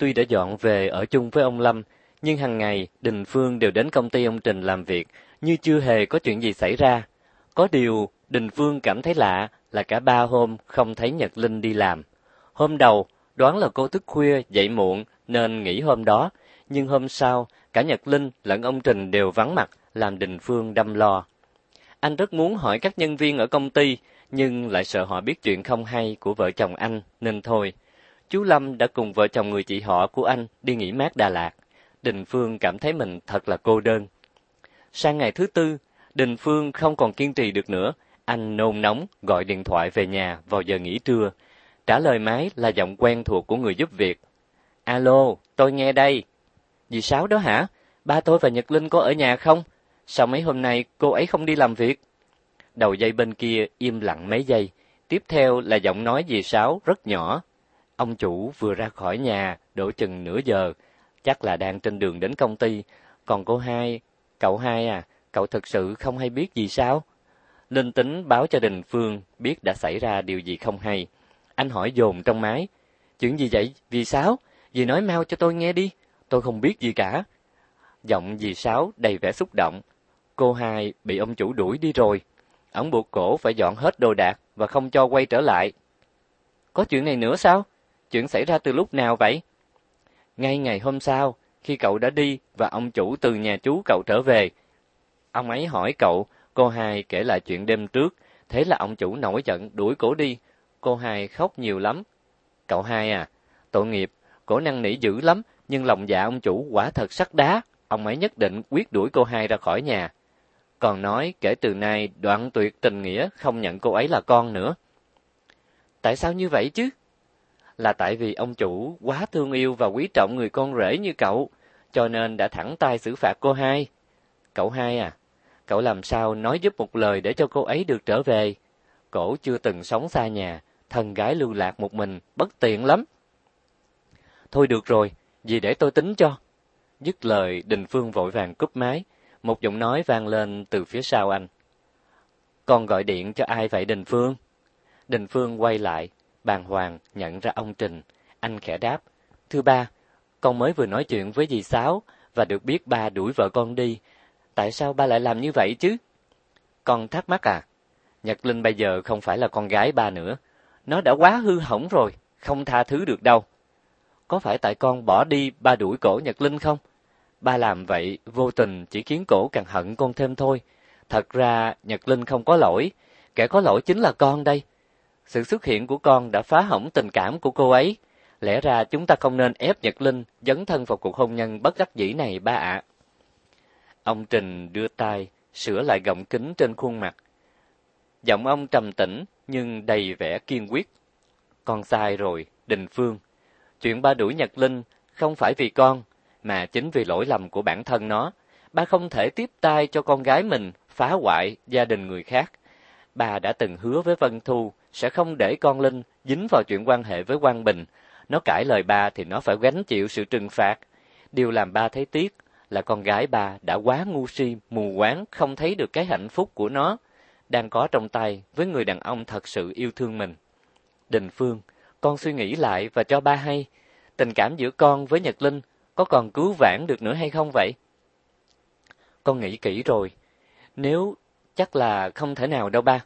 Tuy đã dọn về ở chung với ông Lâm, nhưng hàng ngày Đình Phương đều đến công ty ông Trình làm việc, như chưa hề có chuyện gì xảy ra. Có điều, Đình Phương cảm thấy lạ là cả ba hôm không thấy Nhật Linh đi làm. Hôm đầu, đoán là cô thức khuya, dậy muộn nên nghỉ hôm đó, nhưng hôm sau, cả Nhật Linh lẫn ông Trình đều vắng mặt, làm Đình Phương đâm lo. Anh rất muốn hỏi các nhân viên ở công ty, nhưng lại sợ họ biết chuyện không hay của vợ chồng anh, nên thôi. Chú Lâm đã cùng vợ chồng người chị họ của anh đi nghỉ mát Đà Lạt. Đình Phương cảm thấy mình thật là cô đơn. Sang ngày thứ tư, Đình Phương không còn kiên trì được nữa. Anh nôn nóng gọi điện thoại về nhà vào giờ nghỉ trưa. Trả lời máy là giọng quen thuộc của người giúp việc. Alo, tôi nghe đây. Dì Sáu đó hả? Ba tôi và Nhật Linh có ở nhà không? Sao mấy hôm nay cô ấy không đi làm việc? Đầu dây bên kia im lặng mấy giây. Tiếp theo là giọng nói dì Sáu rất nhỏ. Ông chủ vừa ra khỏi nhà, đổ chừng nửa giờ. Chắc là đang trên đường đến công ty. Còn cô hai, cậu hai à, cậu thực sự không hay biết gì sao? Linh tính báo cho Đình Phương biết đã xảy ra điều gì không hay. Anh hỏi dồn trong máy. Chuyện gì vậy? Vì sao? Dì nói mau cho tôi nghe đi. Tôi không biết gì cả. Giọng dì Sáu đầy vẻ xúc động. Cô hai bị ông chủ đuổi đi rồi. Ông buộc cổ phải dọn hết đồ đạc và không cho quay trở lại. Có chuyện này nữa sao? Chuyện xảy ra từ lúc nào vậy? Ngay ngày hôm sau, khi cậu đã đi và ông chủ từ nhà chú cậu trở về. Ông ấy hỏi cậu, cô hai kể lại chuyện đêm trước, thế là ông chủ nổi giận đuổi cổ đi. Cô hai khóc nhiều lắm. Cậu hai à, tội nghiệp, cổ năng nỉ dữ lắm, nhưng lòng dạ ông chủ quả thật sắt đá, ông ấy nhất định quyết đuổi cô hai ra khỏi nhà. Còn nói kể từ nay đoạn tuyệt tình nghĩa không nhận cô ấy là con nữa. Tại sao như vậy chứ? Là tại vì ông chủ quá thương yêu và quý trọng người con rể như cậu, cho nên đã thẳng tay xử phạt cô hai. Cậu hai à, cậu làm sao nói giúp một lời để cho cô ấy được trở về? Cổ chưa từng sống xa nhà, thân gái lưu lạc một mình, bất tiện lắm. Thôi được rồi, gì để tôi tính cho. Dứt lời, Đình Phương vội vàng cúp máy, một giọng nói vang lên từ phía sau anh. Con gọi điện cho ai vậy Đình Phương? Đình Phương quay lại, bàn hoàng nhận ra ông Trình, anh khẽ đáp: "Thưa ba, con mới vừa nói chuyện với dì Sáu và được biết ba đuổi vợ con đi, tại sao ba lại làm như vậy chứ?" Con thắc mắc à? Nhật Linh bây giờ không phải là con gái ba nữa, nó đã quá hư hỏng rồi, không tha thứ được đâu. Có phải tại con bỏ đi ba đuổi cổ Nhật Linh không? Ba làm vậy vô tình chỉ khiến cổ càng hận con thêm thôi. Thật ra Nhật Linh không có lỗi, kẻ có lỗi chính là con đây. Sự xuất hiện của con đã phá hỏng tình cảm của cô ấy. Lẽ ra chúng ta không nên ép Nhật Linh dấn thân vào cuộc hôn nhân bất đắc dĩ này ba ạ. Ông Trình đưa tay sửa lại gọng kính trên khuôn mặt. Giọng ông trầm tĩnh nhưng đầy vẻ kiên quyết. Con sai rồi, Đình Phương. Chuyện ba đuổi Nhật Linh không phải vì con, mà chính vì lỗi lầm của bản thân nó. Ba không thể tiếp tay cho con gái mình phá hoại gia đình người khác. Bà đã từng hứa với Vân Thu sẽ không để con Linh dính vào chuyện quan hệ với Quang Bình. Nó cãi lời ba thì nó phải gánh chịu sự trừng phạt. Điều làm ba thấy tiếc là con gái bà đã quá ngu si, mù quáng, không thấy được cái hạnh phúc của nó đang có trong tay với người đàn ông thật sự yêu thương mình. Đình Phương, con suy nghĩ lại và cho ba hay, tình cảm giữa con với Nhật Linh có còn cứu vãn được nữa hay không vậy? Con nghĩ kỹ rồi, nếu chắc là không thể nào đâu ba.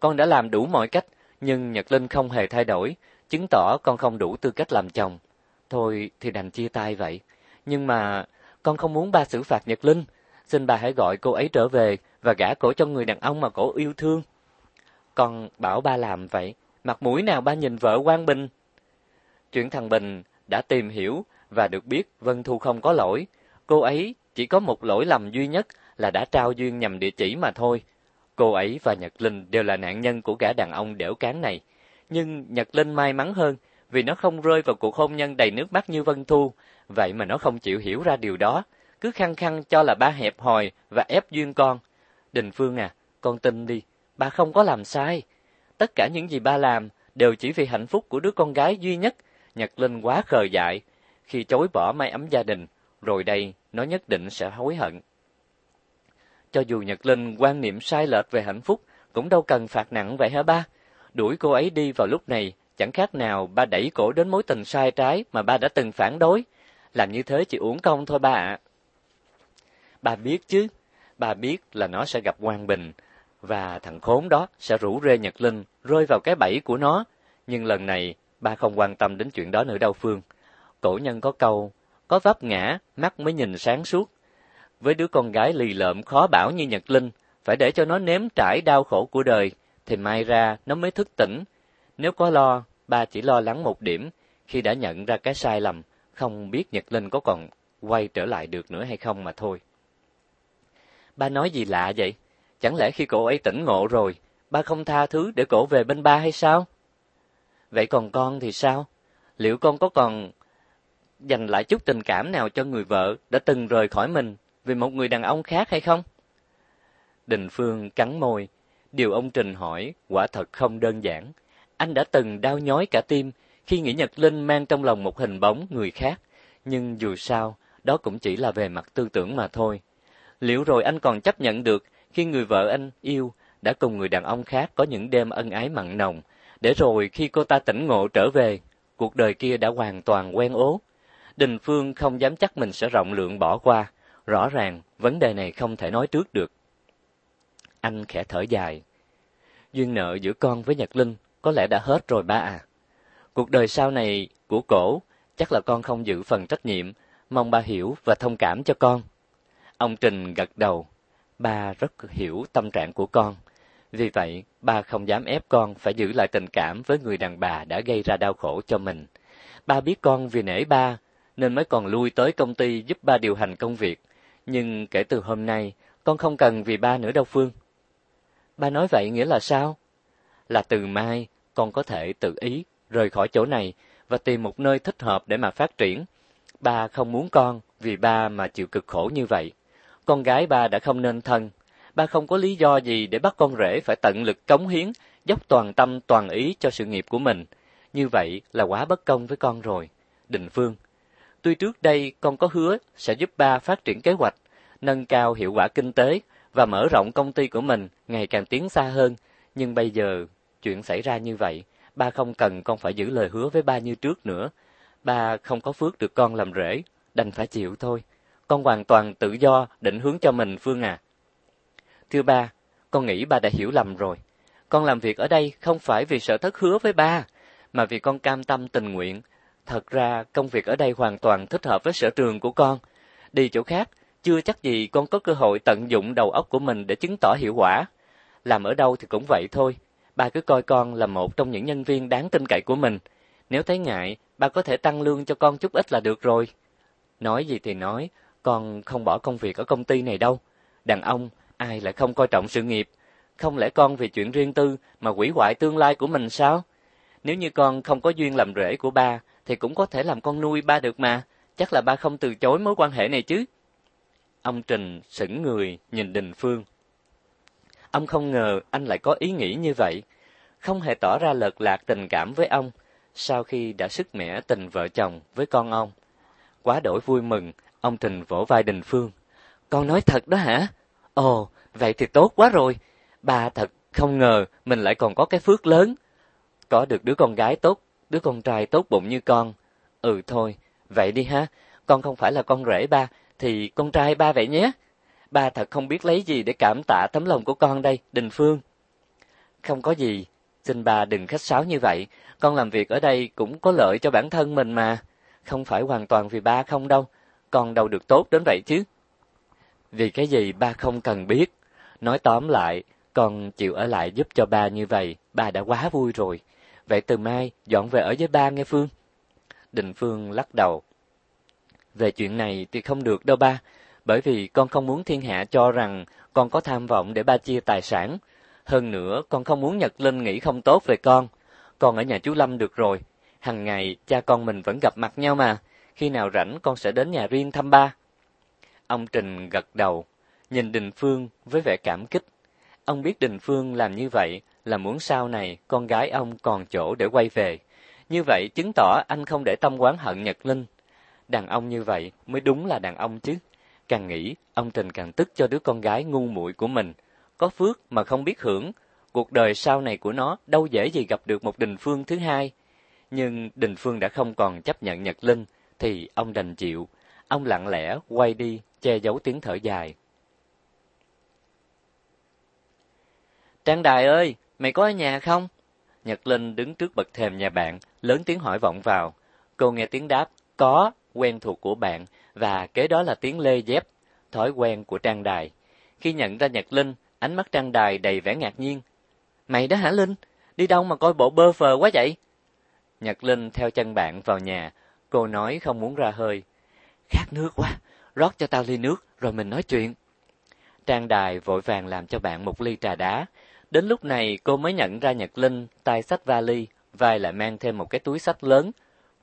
Con đã làm đủ mọi cách, nhưng Nhật Linh không hề thay đổi, chứng tỏ con không đủ tư cách làm chồng. Thôi thì đành chia tay vậy. Nhưng mà con không muốn ba xử phạt Nhật Linh, xin bà hãy gọi cô ấy trở về và gả cổ cho người đàn ông mà cổ yêu thương. Con bảo ba làm vậy, mặt mũi nào ba nhìn vợ Quang Bình? Chuyện thằng Bình đã tìm hiểu và được biết Vân Thu không có lỗi, cô ấy chỉ có một lỗi lầm duy nhất là đã trao duyên nhầm địa chỉ mà thôi. Cô ấy và Nhật Linh đều là nạn nhân của gã đàn ông đẻo cán này, nhưng Nhật Linh may mắn hơn vì nó không rơi vào cuộc hôn nhân đầy nước mắt như Vân Thu, vậy mà nó không chịu hiểu ra điều đó, cứ khăng khăng cho là ba hẹp hòi và ép duyên con. Đình Phương à, con tin đi, ba không có làm sai. Tất cả những gì ba làm đều chỉ vì hạnh phúc của đứa con gái duy nhất. Nhật Linh quá khờ dại, khi chối bỏ mái ấm gia đình, rồi đây nó nhất định sẽ hối hận. Cho dù Nhật Linh quan niệm sai lệch về hạnh phúc, cũng đâu cần phạt nặng vậy hả ba? Đuổi cô ấy đi vào lúc này chẳng khác nào ba đẩy cổ đến mối tình sai trái mà ba đã từng phản đối. Làm như thế chỉ uổng công thôi ba ạ. Ba biết chứ, ba biết là nó sẽ gặp Quang Bình, và thằng khốn đó sẽ rủ rê Nhật Linh rơi vào cái bẫy của nó. Nhưng lần này, ba không quan tâm đến chuyện đó nữa đâu Phương. Cổ nhân có câu, có vấp ngã, mắt mới nhìn sáng suốt. Với đứa con gái lì lợm khó bảo như Nhật Linh, phải để cho nó nếm trải đau khổ của đời, thì mai ra nó mới thức tỉnh. Nếu có lo, ba chỉ lo lắng một điểm, khi đã nhận ra cái sai lầm, không biết Nhật Linh có còn quay trở lại được nữa hay không mà thôi. Ba nói gì lạ vậy? Chẳng lẽ khi cổ ấy tỉnh ngộ rồi, ba không tha thứ để cổ về bên ba hay sao? Vậy còn con thì sao? Liệu con có còn dành lại chút tình cảm nào cho người vợ đã từng rời khỏi mình về một người đàn ông khác hay không? Đình Phương cắn môi, điều ông Trình hỏi quả thật không đơn giản. Anh đã từng đau nhói cả tim khi nghĩ Nhật Linh mang trong lòng một hình bóng người khác, nhưng dù sao, đó cũng chỉ là về mặt tư tưởng mà thôi. Liệu rồi anh còn chấp nhận được khi người vợ anh yêu đã cùng người đàn ông khác có những đêm ân ái mặn nồng, để rồi khi cô ta tỉnh ngộ trở về, cuộc đời kia đã hoàn toàn quen ố. Đình Phương không dám chắc mình sẽ rộng lượng bỏ qua, rõ ràng vấn đề này không thể nói trước được. Anh khẽ thở dài. Duyên nợ giữa con với Nhật Linh có lẽ đã hết rồi ba à. Cuộc đời sau này của cổ chắc là con không giữ phần trách nhiệm, mong ba hiểu và thông cảm cho con. Ông Trình gật đầu, ba rất hiểu tâm trạng của con. Vì vậy, ba không dám ép con phải giữ lại tình cảm với người đàn bà đã gây ra đau khổ cho mình. Ba biết con vì nể ba, nên mới còn lui tới công ty giúp ba điều hành công việc. Nhưng kể từ hôm nay, con không cần vì ba nữa đâu Phương. Ba nói vậy nghĩa là sao? Là từ mai, con có thể tự ý rời khỏi chỗ này và tìm một nơi thích hợp để mà phát triển. Ba không muốn con vì ba mà chịu cực khổ như vậy. Con gái ba đã không nên thân. Ba không có lý do gì để bắt con rể phải tận lực cống hiến, dốc toàn tâm toàn ý cho sự nghiệp của mình. Như vậy là quá bất công với con rồi. Đình Phương, tuy trước đây con có hứa sẽ giúp ba phát triển kế hoạch, nâng cao hiệu quả kinh tế và mở rộng công ty của mình ngày càng tiến xa hơn, nhưng bây giờ chuyện xảy ra như vậy, ba không cần con phải giữ lời hứa với ba như trước nữa. Ba không có phước được con làm rể, đành phải chịu thôi con hoàn toàn tự do định hướng cho mình Phương à. Thưa ba, con nghĩ ba đã hiểu lầm rồi. Con làm việc ở đây không phải vì sợ thất hứa với ba, mà vì con cam tâm tình nguyện. Thật ra công việc ở đây hoàn toàn thích hợp với sở trường của con. Đi chỗ khác, chưa chắc gì con có cơ hội tận dụng đầu óc của mình để chứng tỏ hiệu quả. Làm ở đâu thì cũng vậy thôi. Ba cứ coi con là một trong những nhân viên đáng tin cậy của mình. Nếu thấy ngại, ba có thể tăng lương cho con chút ít là được rồi. Nói gì thì nói, con không bỏ công việc ở công ty này đâu. Đàn ông, ai lại không coi trọng sự nghiệp? Không lẽ con vì chuyện riêng tư mà quỷ hoại tương lai của mình sao? Nếu như con không có duyên làm rể của ba, thì cũng có thể làm con nuôi ba được mà. Chắc là ba không từ chối mối quan hệ này chứ. Ông Trình sững người nhìn Đình Phương. Ông không ngờ anh lại có ý nghĩ như vậy. Không hề tỏ ra lợt lạc tình cảm với ông sau khi đã sức mẻ tình vợ chồng với con ông. Quá đổi vui mừng, Ông Trình vỗ vai Đình Phương. Con nói thật đó hả? Ồ, vậy thì tốt quá rồi. Bà thật không ngờ mình lại còn có cái phước lớn. Có được đứa con gái tốt, đứa con trai tốt bụng như con. Ừ thôi, vậy đi ha. Con không phải là con rể ba, thì con trai ba vậy nhé. Ba thật không biết lấy gì để cảm tạ tấm lòng của con đây, Đình Phương. Không có gì, xin bà đừng khách sáo như vậy. Con làm việc ở đây cũng có lợi cho bản thân mình mà. Không phải hoàn toàn vì ba không đâu con đâu được tốt đến vậy chứ. Vì cái gì ba không cần biết. Nói tóm lại, con chịu ở lại giúp cho ba như vậy, ba đã quá vui rồi. Vậy từ mai, dọn về ở với ba nghe Phương. Đình Phương lắc đầu. Về chuyện này thì không được đâu ba, bởi vì con không muốn thiên hạ cho rằng con có tham vọng để ba chia tài sản. Hơn nữa, con không muốn Nhật Linh nghĩ không tốt về con. Con ở nhà chú Lâm được rồi. Hằng ngày, cha con mình vẫn gặp mặt nhau mà khi nào rảnh con sẽ đến nhà riêng thăm ba. Ông Trình gật đầu, nhìn Đình Phương với vẻ cảm kích. Ông biết Đình Phương làm như vậy là muốn sau này con gái ông còn chỗ để quay về. Như vậy chứng tỏ anh không để tâm quán hận Nhật Linh. Đàn ông như vậy mới đúng là đàn ông chứ. Càng nghĩ, ông Trình càng tức cho đứa con gái ngu muội của mình. Có phước mà không biết hưởng, cuộc đời sau này của nó đâu dễ gì gặp được một Đình Phương thứ hai. Nhưng Đình Phương đã không còn chấp nhận Nhật Linh, thì ông đành chịu. Ông lặng lẽ quay đi, che giấu tiếng thở dài. Trang Đài ơi, mày có ở nhà không? Nhật Linh đứng trước bậc thềm nhà bạn, lớn tiếng hỏi vọng vào. Cô nghe tiếng đáp, có, quen thuộc của bạn, và kế đó là tiếng lê dép, thói quen của Trang Đài. Khi nhận ra Nhật Linh, ánh mắt Trang Đài đầy vẻ ngạc nhiên. Mày đó hả Linh? Đi đâu mà coi bộ bơ phờ quá vậy? Nhật Linh theo chân bạn vào nhà, cô nói không muốn ra hơi. Khát nước quá, rót cho tao ly nước rồi mình nói chuyện. Trang Đài vội vàng làm cho bạn một ly trà đá. Đến lúc này cô mới nhận ra Nhật Linh tay sách vali, vai lại mang thêm một cái túi sách lớn.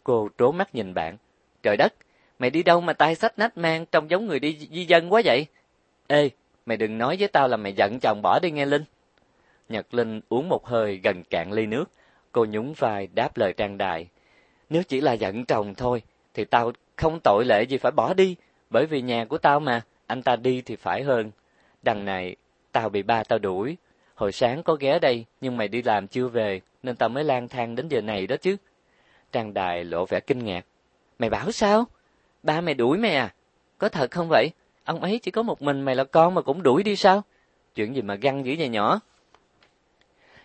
Cô trố mắt nhìn bạn. Trời đất, mày đi đâu mà tay sách nách mang trông giống người đi di dân quá vậy? Ê, mày đừng nói với tao là mày giận chồng bỏ đi nghe Linh. Nhật Linh uống một hơi gần cạn ly nước, cô nhún vai đáp lời Trang Đài. Nếu chỉ là giận chồng thôi, thì tao không tội lệ gì phải bỏ đi, bởi vì nhà của tao mà, anh ta đi thì phải hơn. Đằng này, tao bị ba tao đuổi. Hồi sáng có ghé đây, nhưng mày đi làm chưa về, nên tao mới lang thang đến giờ này đó chứ. Trang Đài lộ vẻ kinh ngạc. Mày bảo sao? Ba mày đuổi mày à? Có thật không vậy? Ông ấy chỉ có một mình mày là con mà cũng đuổi đi sao? Chuyện gì mà găng dữ vậy nhỏ?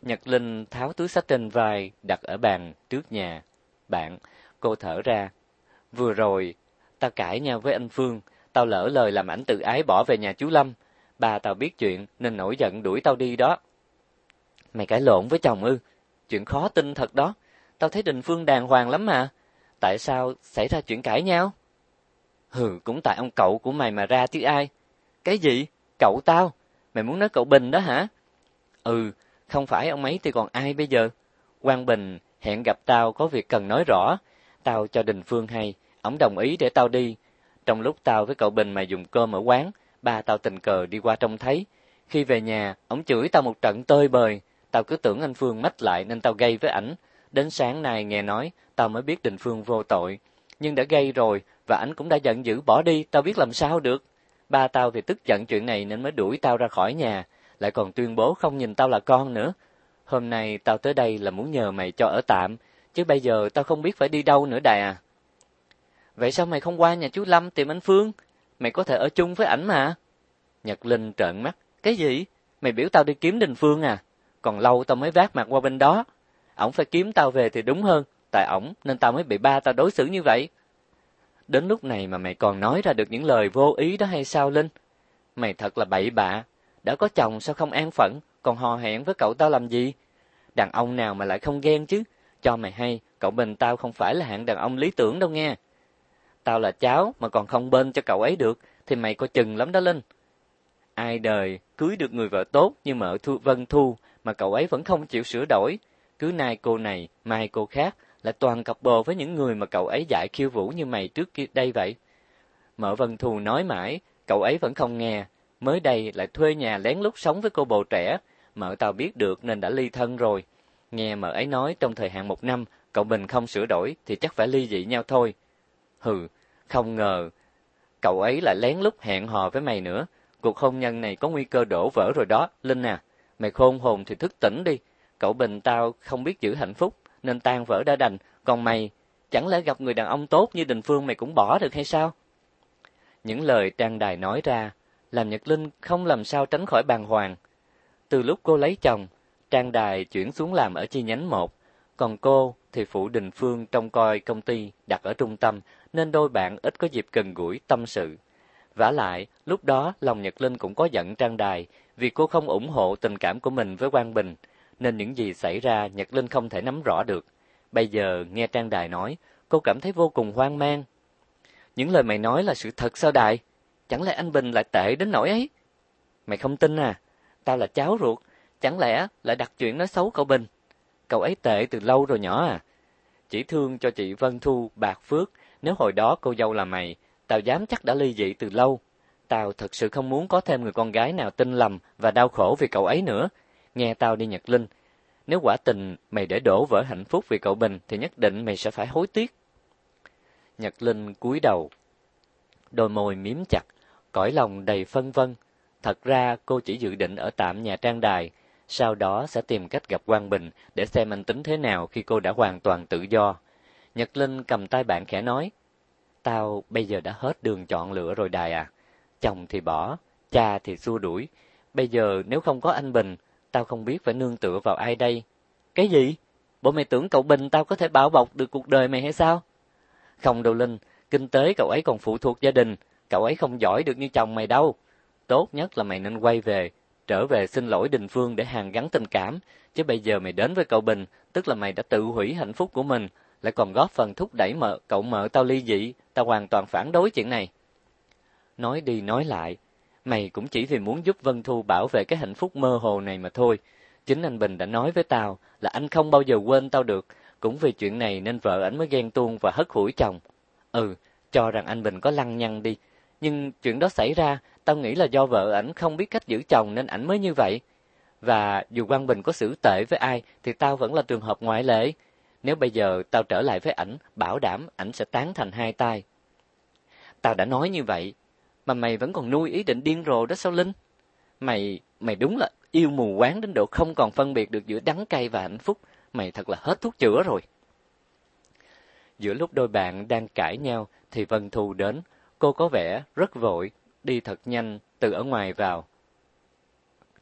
Nhật Linh tháo túi sách trên vai, đặt ở bàn trước nhà. Bạn, cô thở ra. Vừa rồi, tao cãi nhau với anh Phương, tao lỡ lời làm ảnh tự ái bỏ về nhà chú Lâm. Bà tao biết chuyện nên nổi giận đuổi tao đi đó. Mày cãi lộn với chồng ư? Chuyện khó tin thật đó. Tao thấy Đình Phương đàng hoàng lắm mà. Tại sao xảy ra chuyện cãi nhau? Hừ, cũng tại ông cậu của mày mà ra chứ ai. Cái gì? Cậu tao? Mày muốn nói cậu Bình đó hả? Ừ, không phải ông ấy thì còn ai bây giờ? Quang Bình hẹn gặp tao có việc cần nói rõ. Tao cho Đình Phương hay, ổng đồng ý để tao đi. Trong lúc tao với cậu Bình mà dùng cơm ở quán, ba tao tình cờ đi qua trông thấy. Khi về nhà, ông chửi tao một trận tơi bời. Tao cứ tưởng anh Phương mách lại nên tao gây với ảnh. Đến sáng nay nghe nói, tao mới biết Đình Phương vô tội. Nhưng đã gây rồi, và ảnh cũng đã giận dữ bỏ đi, tao biết làm sao được. Ba tao thì tức giận chuyện này nên mới đuổi tao ra khỏi nhà, lại còn tuyên bố không nhìn tao là con nữa. Hôm nay tao tới đây là muốn nhờ mày cho ở tạm, chứ bây giờ tao không biết phải đi đâu nữa đài à. Vậy sao mày không qua nhà chú Lâm tìm anh Phương? Mày có thể ở chung với ảnh mà. Nhật Linh trợn mắt. Cái gì? Mày biểu tao đi kiếm Đình Phương à? Còn lâu tao mới vác mặt qua bên đó. Ổng phải kiếm tao về thì đúng hơn. Tại ổng nên tao mới bị ba tao đối xử như vậy. Đến lúc này mà mày còn nói ra được những lời vô ý đó hay sao Linh? Mày thật là bậy bạ. Đã có chồng sao không an phận, còn hò hẹn với cậu tao làm gì? Đàn ông nào mà lại không ghen chứ? Cho mày hay, cậu Bình tao không phải là hạng đàn ông lý tưởng đâu nghe. Tao là cháu mà còn không bên cho cậu ấy được, thì mày có chừng lắm đó Linh. Ai đời cưới được người vợ tốt như mợ Thu Vân Thu mà cậu ấy vẫn không chịu sửa đổi. Cứ nay cô này, mai cô khác, lại toàn cặp bồ với những người mà cậu ấy dạy khiêu vũ như mày trước kia đây vậy. Mợ Vân thu nói mãi, cậu ấy vẫn không nghe, mới đây lại thuê nhà lén lút sống với cô bồ trẻ, mợ tao biết được nên đã ly thân rồi. Nghe mợ ấy nói trong thời hạn một năm, cậu Bình không sửa đổi thì chắc phải ly dị nhau thôi. Hừ, không ngờ, cậu ấy lại lén lút hẹn hò với mày nữa. Cuộc hôn nhân này có nguy cơ đổ vỡ rồi đó, Linh à. Mày khôn hồn thì thức tỉnh đi. Cậu Bình tao không biết giữ hạnh phúc, nên tan vỡ đã đành. Còn mày, chẳng lẽ gặp người đàn ông tốt như Đình Phương mày cũng bỏ được hay sao? Những lời Trang Đài nói ra, làm Nhật Linh không làm sao tránh khỏi bàng hoàng. Từ lúc cô lấy chồng, Trang Đài chuyển xuống làm ở chi nhánh một, còn cô thì phụ Đình Phương trông coi công ty đặt ở trung tâm, nên đôi bạn ít có dịp gần gũi tâm sự. Vả lại, lúc đó lòng Nhật Linh cũng có giận Trang Đài vì cô không ủng hộ tình cảm của mình với Quang Bình, nên những gì xảy ra Nhật Linh không thể nắm rõ được. Bây giờ nghe Trang Đài nói, cô cảm thấy vô cùng hoang mang. Những lời mày nói là sự thật sao Đài? Chẳng lẽ anh Bình lại tệ đến nỗi ấy? Mày không tin à? Tao là cháu ruột, chẳng lẽ lại đặt chuyện nói xấu cậu Bình? Cậu ấy tệ từ lâu rồi nhỏ à? Chỉ thương cho chị Vân Thu bạc phước, nếu hồi đó cô dâu là mày, tao dám chắc đã ly dị từ lâu. Tao thật sự không muốn có thêm người con gái nào tin lầm và đau khổ vì cậu ấy nữa. Nghe tao đi Nhật Linh, nếu quả tình mày để đổ vỡ hạnh phúc vì cậu Bình thì nhất định mày sẽ phải hối tiếc. Nhật Linh cúi đầu, đôi môi miếm chặt, cõi lòng đầy phân vân. Thật ra cô chỉ dự định ở tạm nhà trang đài, sau đó sẽ tìm cách gặp Quang Bình để xem anh tính thế nào khi cô đã hoàn toàn tự do. Nhật Linh cầm tay bạn khẽ nói, Tao bây giờ đã hết đường chọn lựa rồi đài à. Chồng thì bỏ, cha thì xua đuổi. Bây giờ nếu không có anh Bình, tao không biết phải nương tựa vào ai đây. Cái gì? Bộ mày tưởng cậu Bình tao có thể bảo bọc được cuộc đời mày hay sao? Không đâu Linh, kinh tế cậu ấy còn phụ thuộc gia đình, cậu ấy không giỏi được như chồng mày đâu. Tốt nhất là mày nên quay về, trở về xin lỗi Đình Phương để hàn gắn tình cảm, chứ bây giờ mày đến với cậu Bình, tức là mày đã tự hủy hạnh phúc của mình, lại còn góp phần thúc đẩy mợ cậu mợ tao ly dị, tao hoàn toàn phản đối chuyện này. Nói đi nói lại, mày cũng chỉ vì muốn giúp Vân Thu bảo vệ cái hạnh phúc mơ hồ này mà thôi. Chính anh Bình đã nói với tao là anh không bao giờ quên tao được, cũng vì chuyện này nên vợ anh mới ghen tuông và hất hủi chồng. Ừ, cho rằng anh Bình có lăng nhăng đi, nhưng chuyện đó xảy ra, tao nghĩ là do vợ ảnh không biết cách giữ chồng nên ảnh mới như vậy. Và dù Quang Bình có xử tệ với ai thì tao vẫn là trường hợp ngoại lệ. Nếu bây giờ tao trở lại với ảnh, bảo đảm ảnh sẽ tán thành hai tay. Tao đã nói như vậy, mà mày vẫn còn nuôi ý định điên rồ đó sao Linh? Mày, mày đúng là yêu mù quáng đến độ không còn phân biệt được giữa đắng cay và hạnh phúc. Mày thật là hết thuốc chữa rồi. Giữa lúc đôi bạn đang cãi nhau thì Vân Thu đến. Cô có vẻ rất vội, đi thật nhanh từ ở ngoài vào.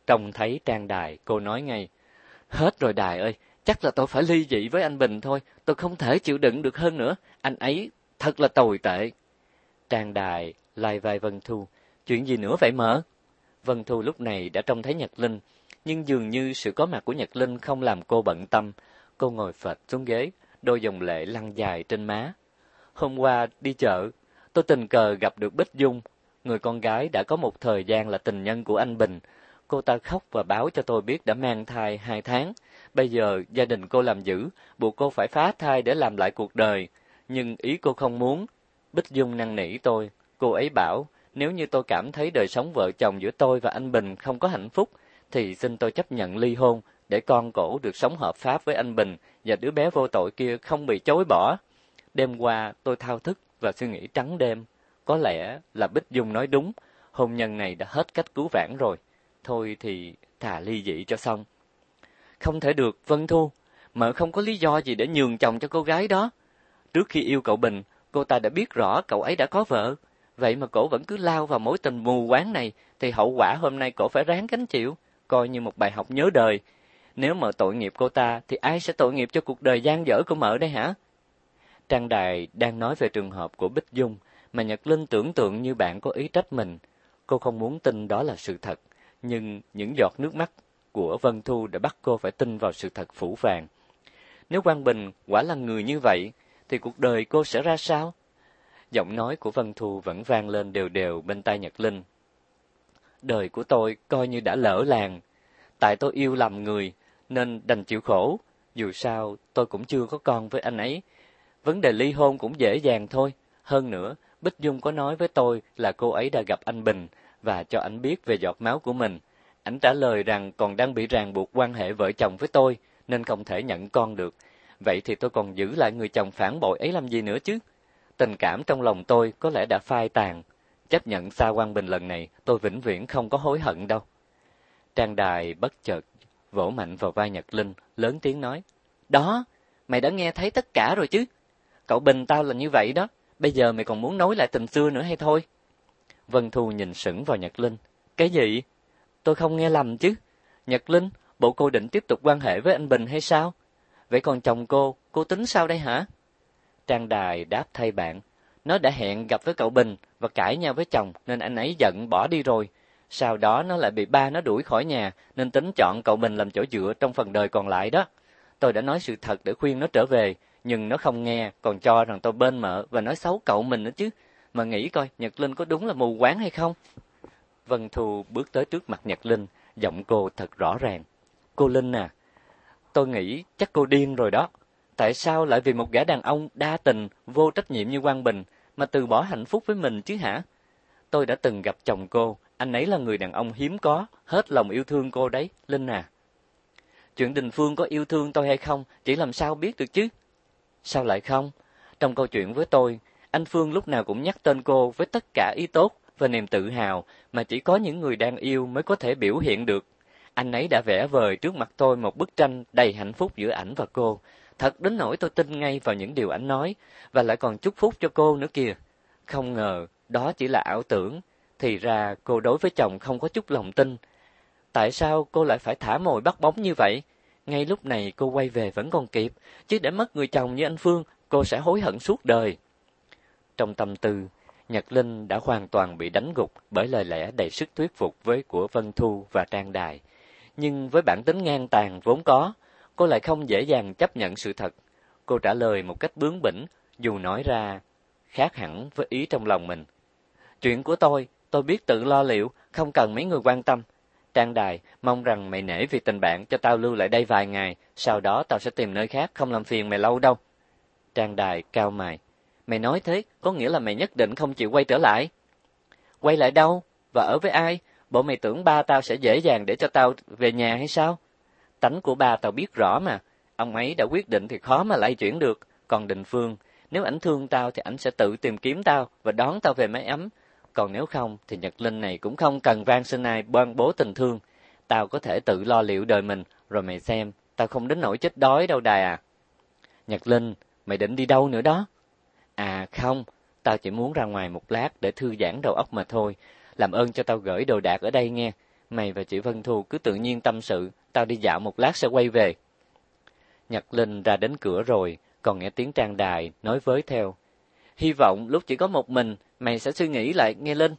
Trông thấy trang đài, cô nói ngay. Hết rồi đài ơi, chắc là tôi phải ly dị với anh Bình thôi. Tôi không thể chịu đựng được hơn nữa. Anh ấy thật là tồi tệ. Trang đài lai vai Vân Thu. Chuyện gì nữa vậy mở? Vân Thu lúc này đã trông thấy Nhật Linh, nhưng dường như sự có mặt của Nhật Linh không làm cô bận tâm. Cô ngồi phệt xuống ghế, đôi dòng lệ lăn dài trên má. Hôm qua đi chợ, tôi tình cờ gặp được Bích Dung, người con gái đã có một thời gian là tình nhân của anh Bình. Cô ta khóc và báo cho tôi biết đã mang thai hai tháng. Bây giờ gia đình cô làm dữ, buộc cô phải phá thai để làm lại cuộc đời. Nhưng ý cô không muốn. Bích Dung năn nỉ tôi. Cô ấy bảo, nếu như tôi cảm thấy đời sống vợ chồng giữa tôi và anh Bình không có hạnh phúc, thì xin tôi chấp nhận ly hôn để con cổ được sống hợp pháp với anh Bình và đứa bé vô tội kia không bị chối bỏ. Đêm qua tôi thao thức và suy nghĩ trắng đêm. Có lẽ là Bích Dung nói đúng, hôn nhân này đã hết cách cứu vãn rồi. Thôi thì thà ly dị cho xong. Không thể được, Vân Thu. Mợ không có lý do gì để nhường chồng cho cô gái đó. Trước khi yêu cậu Bình, cô ta đã biết rõ cậu ấy đã có vợ. Vậy mà cổ vẫn cứ lao vào mối tình mù quáng này, thì hậu quả hôm nay cổ phải ráng gánh chịu, coi như một bài học nhớ đời. Nếu mợ tội nghiệp cô ta, thì ai sẽ tội nghiệp cho cuộc đời gian dở của mợ đây hả? Trang Đài đang nói về trường hợp của Bích Dung, mà Nhật Linh tưởng tượng như bạn có ý trách mình. Cô không muốn tin đó là sự thật, nhưng những giọt nước mắt của Vân Thu đã bắt cô phải tin vào sự thật phủ vàng. Nếu Quang Bình quả là người như vậy, thì cuộc đời cô sẽ ra sao? Giọng nói của Vân Thu vẫn vang lên đều đều bên tai Nhật Linh. Đời của tôi coi như đã lỡ làng. Tại tôi yêu lầm người, nên đành chịu khổ. Dù sao, tôi cũng chưa có con với anh ấy. Vấn đề ly hôn cũng dễ dàng thôi. Hơn nữa, Bích Dung có nói với tôi là cô ấy đã gặp anh Bình và cho anh biết về giọt máu của mình. Anh trả lời rằng còn đang bị ràng buộc quan hệ vợ chồng với tôi, nên không thể nhận con được. Vậy thì tôi còn giữ lại người chồng phản bội ấy làm gì nữa chứ? Tình cảm trong lòng tôi có lẽ đã phai tàn. Chấp nhận xa Quang Bình lần này, tôi vĩnh viễn không có hối hận đâu. Trang đài bất chợt, vỗ mạnh vào vai Nhật Linh, lớn tiếng nói. Đó, mày đã nghe thấy tất cả rồi chứ. Cậu Bình tao là như vậy đó, bây giờ mày còn muốn nối lại tình xưa nữa hay thôi? Vân Thu nhìn sững vào Nhật Linh. Cái gì? Tôi không nghe lầm chứ. Nhật Linh, bộ cô định tiếp tục quan hệ với anh Bình hay sao? Vậy còn chồng cô, cô tính sao đây hả? Trang Đài đáp thay bạn. Nó đã hẹn gặp với cậu Bình và cãi nhau với chồng nên anh ấy giận bỏ đi rồi. Sau đó nó lại bị ba nó đuổi khỏi nhà nên tính chọn cậu Bình làm chỗ dựa trong phần đời còn lại đó. Tôi đã nói sự thật để khuyên nó trở về, nhưng nó không nghe, còn cho rằng tôi bên mợ và nói xấu cậu mình nữa chứ. Mà nghĩ coi, Nhật Linh có đúng là mù quáng hay không? Vân Thu bước tới trước mặt Nhật Linh, giọng cô thật rõ ràng. Cô Linh à, tôi nghĩ chắc cô điên rồi đó. Tại sao lại vì một gã đàn ông đa tình, vô trách nhiệm như Quang Bình mà từ bỏ hạnh phúc với mình chứ hả? Tôi đã từng gặp chồng cô, anh ấy là người đàn ông hiếm có, hết lòng yêu thương cô đấy, Linh à. Chuyện Đình Phương có yêu thương tôi hay không, chỉ làm sao biết được chứ? Sao lại không? Trong câu chuyện với tôi, anh Phương lúc nào cũng nhắc tên cô với tất cả ý tốt và niềm tự hào mà chỉ có những người đang yêu mới có thể biểu hiện được. Anh ấy đã vẽ vời trước mặt tôi một bức tranh đầy hạnh phúc giữa ảnh và cô. Thật đến nỗi tôi tin ngay vào những điều anh nói, và lại còn chúc phúc cho cô nữa kìa. Không ngờ, đó chỉ là ảo tưởng. Thì ra cô đối với chồng không có chút lòng tin. Tại sao cô lại phải thả mồi bắt bóng như vậy? Ngay lúc này cô quay về vẫn còn kịp, chứ để mất người chồng như anh Phương, cô sẽ hối hận suốt đời. Trong tâm tư, Nhật Linh đã hoàn toàn bị đánh gục bởi lời lẽ đầy sức thuyết phục với của Vân Thu và Trang Đài. Nhưng với bản tính ngang tàn vốn có, cô lại không dễ dàng chấp nhận sự thật. Cô trả lời một cách bướng bỉnh, dù nói ra khác hẳn với ý trong lòng mình. Chuyện của tôi, tôi biết tự lo liệu, không cần mấy người quan tâm. Trang Đài, mong rằng mày nể vì tình bạn cho tao lưu lại đây vài ngày, sau đó tao sẽ tìm nơi khác, không làm phiền mày lâu đâu. Trang Đài cao mày. Mày nói thế, có nghĩa là mày nhất định không chịu quay trở lại. Quay lại đâu? Và ở với ai? Bộ mày tưởng ba tao sẽ dễ dàng để cho tao về nhà hay sao? Tánh của ba tao biết rõ mà. Ông ấy đã quyết định thì khó mà lại chuyển được. Còn Đình Phương, nếu ảnh thương tao thì ảnh sẽ tự tìm kiếm tao và đón tao về mái ấm. Còn nếu không thì Nhật Linh này cũng không cần van xin ai ban bố tình thương. Tao có thể tự lo liệu đời mình, rồi mày xem, tao không đến nỗi chết đói đâu đài à. Nhật Linh, mày định đi đâu nữa đó? À không, tao chỉ muốn ra ngoài một lát để thư giãn đầu óc mà thôi. Làm ơn cho tao gửi đồ đạc ở đây nghe. Mày và chị Vân Thu cứ tự nhiên tâm sự, tao đi dạo một lát sẽ quay về. Nhật Linh ra đến cửa rồi, còn nghe tiếng trang đài nói với theo. Hy vọng lúc chỉ có một mình, mày sẽ suy nghĩ lại nghe Linh.